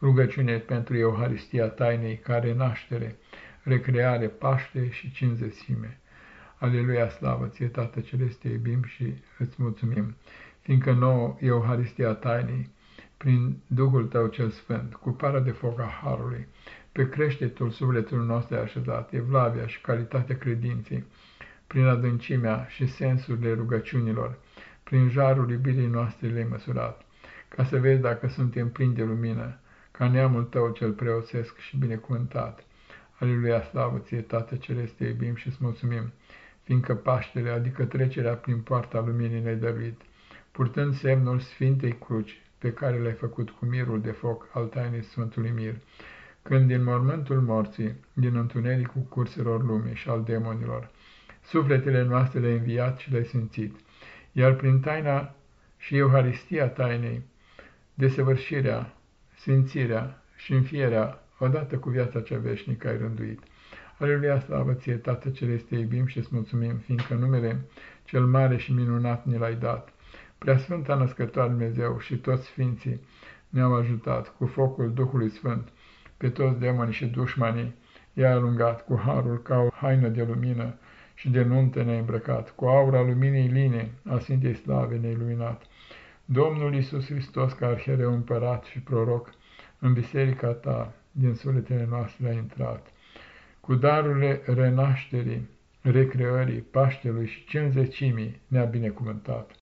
Rugăciune pentru Euharistia tainei care naștere, recreare, Paște și cinzesime. Aleluia, slavă ție, Tată Celeste, iubim și îți mulțumim, fiindcă nouă Euharistia tainei, prin Duhul Tău cel Sfânt, cu pară de foc a Harului, pe creștetul sufletului nostru așezat, evlavia și calitatea credinței, prin adâncimea și sensurile rugăciunilor, prin jarul iubirii noastre le măsurat, ca să vezi dacă suntem plini de lumină, ca neamul tău cel preoțesc și binecuvântat. Aleluia, slavă ție, Tată Celeste, iubim și îți mulțumim, fiindcă Paștele, adică trecerea prin poarta luminii ne dăruit, purtând semnul Sfintei Cruci, pe care l-ai făcut cu mirul de foc al tainei Sfântului Mir, când din mormântul morții, din întunericul curselor lumii și al demonilor, sufletele noastre le-ai înviat și le-ai simțit, iar prin taina și Euharistia tainei, desăvârșirea, simțirea și înfierea, odată cu viața cea veșnică ai rânduit. Aleluia, slavă ție, Tată Celeste, iubim și îți mulțumim, fiindcă numele cel mare și minunat ne l-ai dat. Preasfânta Născătoare Dumnezeu și toți Sfinții ne-au ajutat cu focul Duhului Sfânt, pe toți demonii și dușmanii i-a alungat cu harul ca o haină de lumină și de nuntă ne-a îmbrăcat, cu aura luminii line a Sfintei Slave ne-a iluminat. Domnul Iisus Hristos, ca arhereu împărat și proroc, în biserica ta, din sufletele noastre a intrat. Cu darurile renașterii, recreării, Paștelui și cinzecimii ne-a binecuvântat.